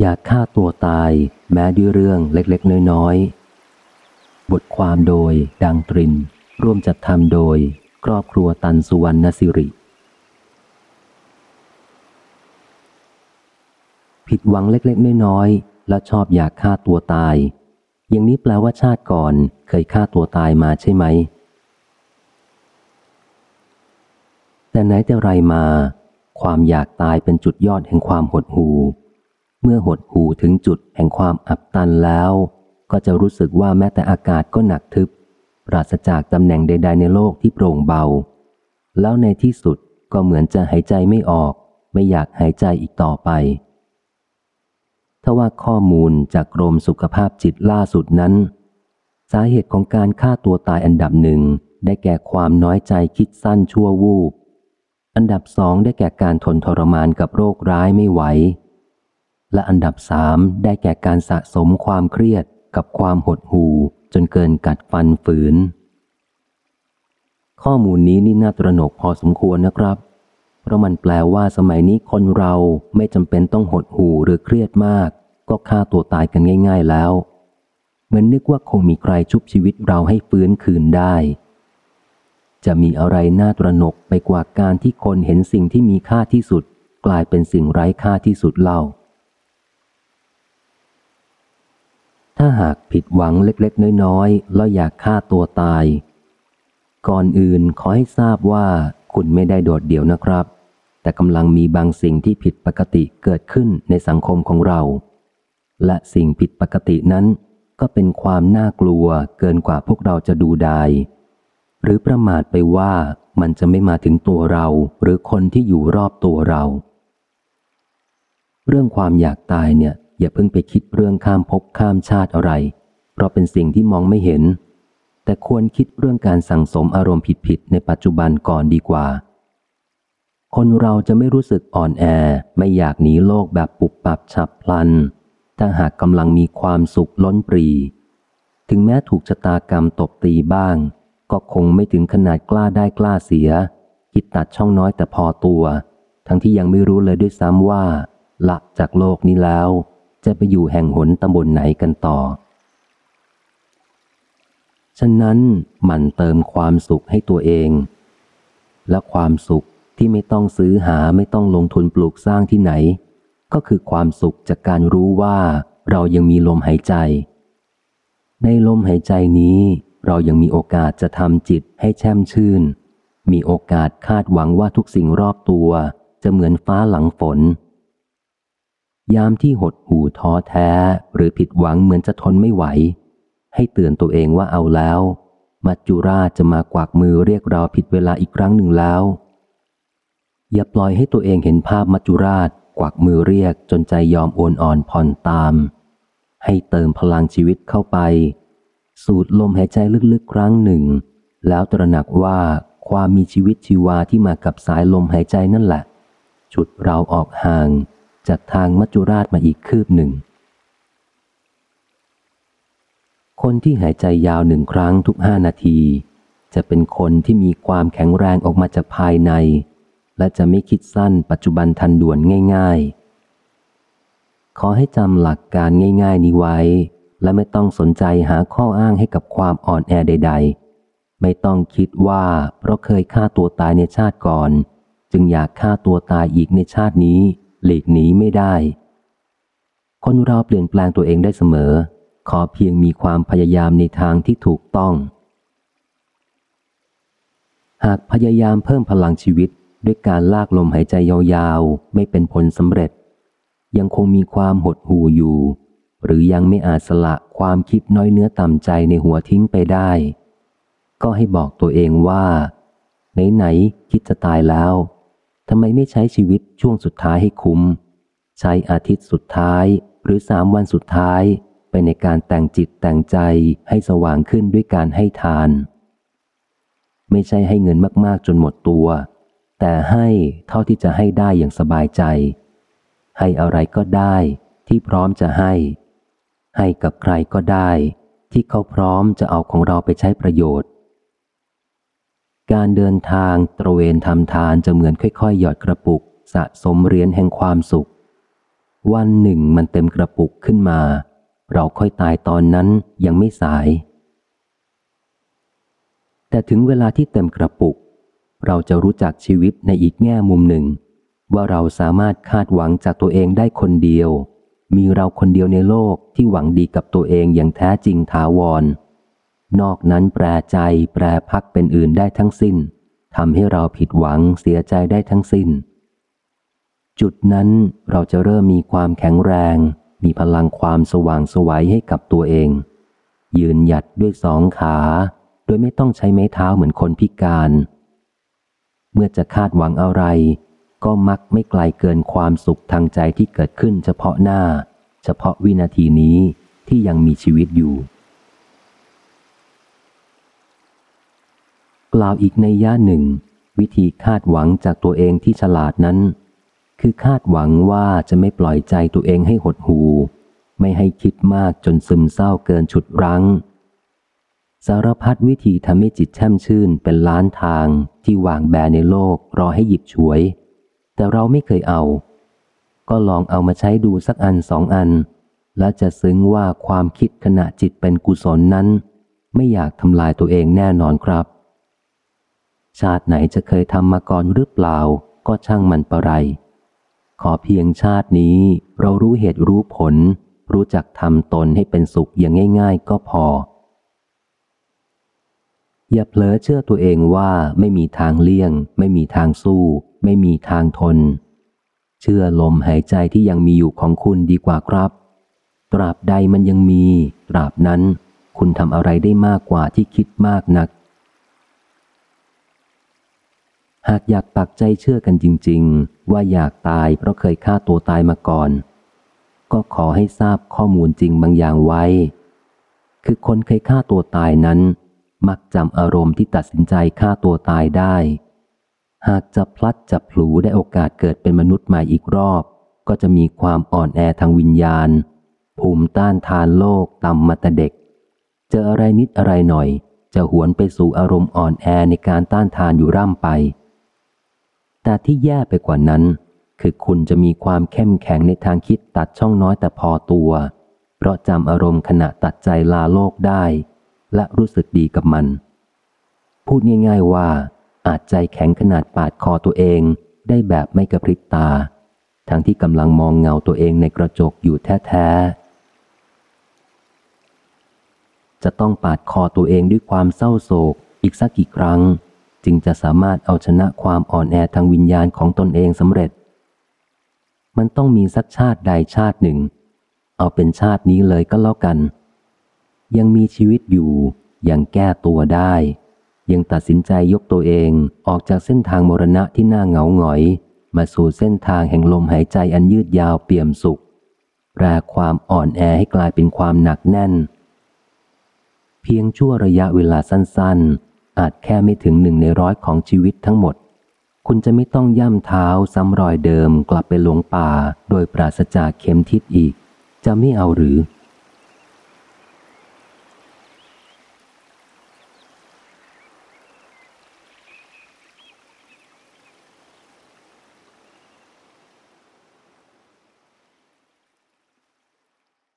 อยากฆ่าตัวตายแม้ด้วยเรื่องเล็กๆ น้อยๆ บทความโดยดังตริน ร่วมจัดทำโดย ครอบครัวตันสุวรรณสิริ ผิดหวังเล็กๆ น้อยๆ และชอบอยากฆ่าตัวตาย อย่างนี้แปลว่าชาติก่อนเคยฆ่าตัวตายมาใช่ไหม แต่ไหนแต่ไรมา ความอยากตายเป็นจุดยอดแห่งความหดหู่ เมื่อหดหูถึงจุดแห่งความอับตันแล้ว ก็จะรู้สึกว่าแม้แต่อากาศก็หนักทึบ ปราศจากตำแหน่งใด ๆ ในโลกที่โปร่งเบา แล้วในที่สุดก็เหมือนจะหายใจไม่ออก ไม่อยากหายใจอีกต่อไปถ้าว่าข้อมูลจากกรมสุขภาพจิตล่าสุดนั้น สาเหตุของการฆ่าตัวตายอันดับหนึ่งได้แก่ความน้อยใจคิดสั้นชั่ววูบอันดับสองได้แก่การทนทรมานกับโรคร้ายไม่ไหว และอันดับสามได้แก่การสะสมความเครียดกับความหดหู่จนเกินกัดฟันฝืน ข้อมูลนี้นี่น่าตระหนกพอสมควรนะครับ เพราะมันแปลว่าสมัยนี้คนเราไม่จำเป็นต้องหดหู่หรือเครียดมาก ก็ฆ่าตัวตายกันง่าย ๆแล้ว เหมือนนึกว่าคงมีใครชุบชีวิตเราให้ฟื้นคืนได้ จะมีอะไรน่าตระหนกไปกว่าการที่คนเห็นสิ่งที่มีค่าที่สุด กลายเป็นสิ่งไร้ค่าที่สุดเล่า ถ้าหากผิดหวังเล็กๆ น้อยๆ แล้วอยากฆ่าตัวตาย ก่อนอื่นขอให้ทราบว่าคุณไม่ได้โดดเดี่ยวนะครับ แต่กำลังมีบางสิ่งที่ผิดปกติเกิดขึ้นในสังคมของเรา และสิ่งผิดปกตินั้น ก็เป็นความน่ากลัวเกินกว่าพวกเราจะดูได้ หรือประมาทไปว่ามันจะไม่มาถึงตัวเราหรือคนที่อยู่รอบตัวเรา เรื่องความอยากตายเนี่ย อย่าเพิ่งไปคิดเรื่องข้ามภพข้ามชาติอะไร เพราะเป็นสิ่งที่มองไม่เห็น แต่ควรคิดเรื่องการสั่งสมอารมณ์ผิดๆในปัจจุบันก่อนดีกว่า คนเราจะไม่รู้สึกอ่อนแอ ไม่อยากหนีโลกแบบปุบปับฉับพลัน ถ้าหากกำลังมีความสุขล้นปรี ถึงแม้ถูกชะตากรรมตบตีบ้าง ก็คงไม่ถึงขนาดกล้าได้กล้าเสีย คิดตัดช่องน้อยแต่พอตัว ทั้งที่ยังไม่รู้เลยด้วยซ้ำว่าละจากโลกนี้แล้ว จะไปอยู่แห่งหนตำบลไหนกันต่อ ฉะนั้นหมั่นเติมความสุขให้ตัวเอง และความสุขที่ไม่ต้องซื้อหาไม่ต้องลงทุนปลูกสร้างที่ไหน ก็คือความสุขจากการรู้ว่าเรายังมีลมหายใจ ในลมหายใจนี้เรายังมีโอกาสจะทำจิตให้แช่มชื่น มีโอกาสคาดหวังว่าทุกสิ่งรอบตัวจะเหมือนฟ้าหลังฝน ยามที่หดหู่ท้อแท้หรือผิดหวังเหมือนจะทนไม่ไหว ให้เตือนตัวเองว่าเอาแล้ว มัจจุราชจะมากวักมือเรียกเราผิดเวลาอีกครั้งหนึ่งแล้ว อย่าปล่อยให้ตัวเองเห็นภาพมัจจุราชกวักมือเรียกจนใจยอมโอนอ่อนผ่อนตาม ให้เติมพลังชีวิตเข้าไป สูดลมหายใจลึกๆครั้งหนึ่ง แล้วตระหนักว่าความมีชีวิตชีวาที่มากับสายลมหายใจนั่นแหละจุดเราออกห่าง จากทางมัจจุราชมาอีกคืบหนึ่ง คนที่หายใจยาวหนึ่งครั้งทุกห้านาที จะเป็นคนที่มีความแข็งแรงออกมาจากภายใน และจะไม่คิดสั้นปัจจุบันทันด่วนง่าย ๆ ขอให้จำหลักการง่าย ๆ นี้ไว้ และไม่ต้องสนใจหาข้ออ้างให้กับความอ่อนแอใด ๆไม่ต้องคิดว่าเพราะเคยฆ่าตัวตายในชาติก่อน จึงอยากฆ่าตัวตายอีกในชาตินี้ หลีกหนีไม่ได้ คนเราเปลี่ยนแปลงตัวเองได้เสมอ ขอเพียงมีความพยายามในทางที่ถูกต้อง หากพยายามเพิ่มพลังชีวิตด้วยการลากลมหายใจยาวๆ ไม่เป็นผลสำเร็จ ยังคงมีความหดหู่อยู่ หรือยังไม่อาจสละความคิดน้อยเนื้อต่ำใจในหัวทิ้งไปได้ ก็ให้บอกตัวเองว่า ไหนๆคิดจะตายแล้ว ทำไมไม่ใช้ชีวิตช่วงสุดท้ายให้คุ้ม ใช้อาทิตย์สุดท้ายหรือสามวันสุดท้ายไปในการแต่งจิตแต่งใจให้สว่างขึ้นด้วยการให้ทาน ไม่ใช่ให้เงินมากๆจนหมดตัว แต่ให้เท่าที่จะให้ได้อย่างสบายใจ ให้อะไรก็ได้ที่พร้อมจะให้ ให้กับใครก็ได้ ที่เขาพร้อมจะเอาของเราไปใช้ประโยชน์ การเดินทางตระเวนทำทานจะเหมือนค่อยๆ หยอดกระปุก สะสมเหรียญแห่งความสุข วันหนึ่งมันเต็มกระปุกขึ้นมา เราค่อยตายตอนนั้นยังไม่สาย แต่ถึงเวลาที่เต็มกระปุก เราจะรู้จักชีวิตในอีกแง่มุมหนึ่ง ว่าเราสามารถคาดหวังจากตัวเองได้คนเดียว มีเราคนเดียวในโลกที่หวังดีกับตัวเองอย่างแท้จริงถาวร นอกนั้นแปรใจแปรพักเป็นอื่นได้ทั้งสิ้นทำให้เราผิดหวังเสียใจได้ทั้งสิ้น จุดนั้นเราจะเริ่มมีความแข็งแรง มีพลังความสว่างสวัยให้กับตัวเอง ยืนหยัดด้วยสองขา โดยไม่ต้องใช้ไม้เท้าเหมือนคนพิการ เมื่อจะคาดหวังอะไร ก็มักไม่ไกลเกินความสุขทางใจที่เกิดขึ้นเฉพาะหน้า เฉพาะวินาทีนี้ที่ยังมีชีวิตอยู่ กล่าวอีกในย่าหนึ่ง วิธีคาดหวังจากตัวเองที่ฉลาดนั้น คือคาดหวังว่าจะไม่ปล่อยใจตัวเองให้หดหู ไม่ให้คิดมากจนซึมเศร้าเกินฉุดรั้ง สารพัดวิธีทำให้จิตแช่มชื่นเป็นล้านทางที่วางแบในโลกรอให้หยิบฉวย แต่เราไม่เคยเอา ก็ลองเอามาใช้ดูสักอันสองอัน และจะซึ้งว่าความคิดขณะจิตเป็นกุศลนั้น ไม่อยากทำลายตัวเองแน่นอนครับ ชาติไหนจะเคยทำมาก่อนหรือเปล่า ก็ช่างมันประไร ขอเพียงชาตินี้เรารู้เหตุรู้ผล รู้จักทำตนให้เป็นสุขอย่างง่าย ๆ ก็พอ อย่าเผลอเชื่อตัวเองว่าไม่มีทางเลี่ยง ไม่มีทางสู้ ไม่มีทางทน เชื่อลมหายใจที่ยังมีอยู่ของคุณดีกว่าครับ ตราบใดมันยังมี ตราบนั้น คุณทำอะไรได้มากกว่าที่คิดมากนัก หากอยากปักใจเชื่อกันจริง ๆ ว่าอยากตายเพราะเคยฆ่าตัวตายมาก่อน ก็ขอให้ทราบข้อมูลจริงบางอย่างไว้ คือคนเคยฆ่าตัวตายนั้น มักจำอารมณ์ที่ตัดสินใจฆ่าตัวตายได้ หากจะพลัดจับผลูได้โอกาสเกิดเป็นมนุษย์ใหม่อีกรอบ ก็จะมีความอ่อนแอทางวิญญาณ ภูมิต้านทานโลกต่ำมาแต่เด็ก เจออะไรนิดอะไรหน่อย จะหวนไปสู่อารมณ์อ่อนแอในการต้านทานอยู่ร่ำไป แต่ที่แย่ไปกว่านั้น คือคุณจะมีความเข้มแข็งในทางคิดตัดช่องน้อยแต่พอตัว เพราะจำอารมณ์ขณะตัดใจลาโลกได้ และรู้สึกดีกับมัน พูดง่าย ๆว่า อาจใจแข็งขนาดปาดคอตัวเองได้แบบไม่กระพริบตา ทั้งที่กำลังมองเงาตัวเองในกระจกอยู่แท้ๆ จะต้องปาดคอตัวเองด้วยความเศร้าโศกอีกสักกี่ครั้ง จึงจะสามารถเอาชนะความอ่อนแอทางวิญญาณของตนเองสำเร็จ มันต้องมีสักชาติใดชาติหนึ่ง เอาเป็นชาตินี้เลยก็แล้วกัน ยังมีชีวิตอยู่ ยังแก้ตัวได้ ยังตัดสินใจยกตัวเองออกจากเส้นทางมรณะที่น่าเหงาหงอย มาสู่เส้นทางแห่งลมหายใจอันยืดยาวเปี่ยมสุขแปลความอ่อนแอให้กลายเป็นความหนักแน่น เพียงชั่วระยะเวลาสั้นๆ อาจแค่ไม่ถึงหนึ่งในร้อยของชีวิตทั้งหมด คุณจะไม่ต้องย่ำเท้าซ้ำรอยเดิมกลับไปหลงป่า โดยปราศจากเข็มทิศอีก จะไม่เอาหรือ